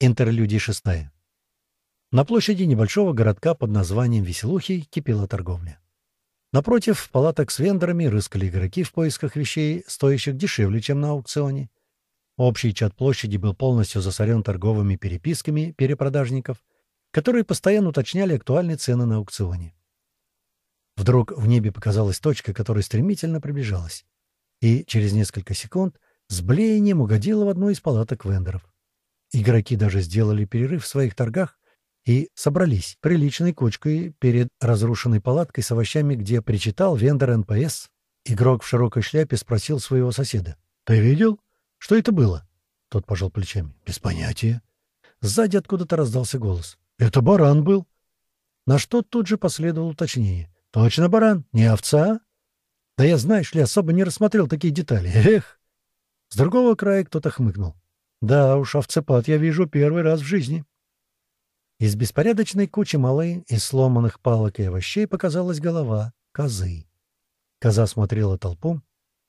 Интерлюдия шестая. На площади небольшого городка под названием Веселухи кипела торговля. Напротив, палаток с вендорами рыскали игроки в поисках вещей, стоящих дешевле, чем на аукционе. Общий чат площади был полностью засорен торговыми переписками перепродажников, которые постоянно уточняли актуальные цены на аукционе. Вдруг в небе показалась точка, которая стремительно приближалась, и через несколько секунд с блеянием угодила в одну из палаток вендоров. Игроки даже сделали перерыв в своих торгах и собрались приличной кучкой перед разрушенной палаткой с овощами, где причитал вендор НПС. Игрок в широкой шляпе спросил своего соседа. «Ты видел? Что это было?» Тот пожал плечами. «Без понятия». Сзади откуда-то раздался голос. «Это баран был». На что тут же последовало уточнение. «Точно баран? Не овца?» «Да я, знаешь ли, особо не рассмотрел такие детали. Эх!» С другого края кто-то хмыкнул. Да уж, овцепад я вижу первый раз в жизни. Из беспорядочной кучи малы, из сломанных палок и овощей показалась голова козы. Коза смотрела толпу,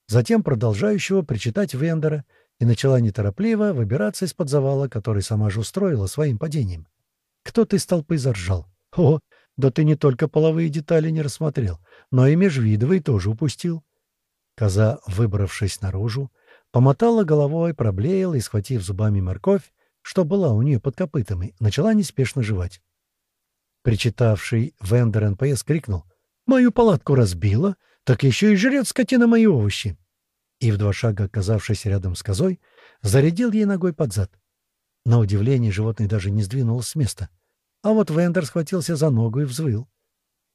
затем продолжающего причитать вендора, и начала неторопливо выбираться из-под завала, который сама же устроила своим падением. Кто-то из толпы заржал. «О, да ты не только половые детали не рассмотрел, но и межвидовые тоже упустил». Коза, выбравшись наружу, Помотала головой, проблеяла и, схватив зубами морковь, что была у нее под копытами, начала неспешно жевать. Причитавший вендор НПС крикнул «Мою палатку разбила, так еще и жрет скотина мои овощи!» И в два шага, оказавшись рядом с козой, зарядил ей ногой под зад. На удивление животное даже не сдвинулось с места. А вот вендор схватился за ногу и взвыл.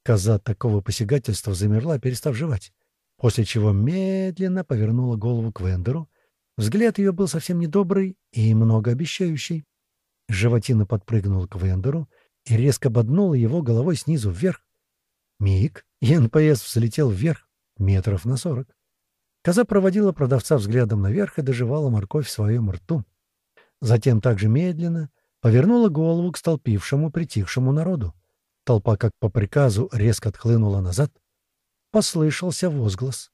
Коза такого посягательства замерла, перестав жевать после чего медленно повернула голову к вендору. Взгляд ее был совсем недобрый и многообещающий. Животина подпрыгнула к вендору и резко боднула его головой снизу вверх. Миг, и НПС взлетел вверх, метров на сорок. Коза проводила продавца взглядом наверх и дожевала морковь в своем рту. Затем также медленно повернула голову к столпившему, притихшему народу. Толпа, как по приказу, резко отхлынула назад — послышался возглас.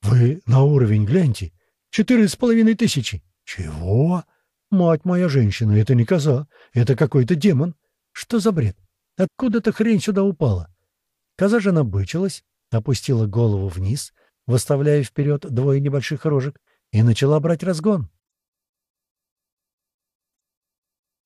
«Вы на уровень гляньте! Четыре с половиной тысячи!» «Чего? Мать моя женщина, это не коза, это какой-то демон! Что за бред? Откуда-то хрень сюда упала!» Коза же набычилась, опустила голову вниз, выставляя вперед двое небольших рожек, и начала брать разгон.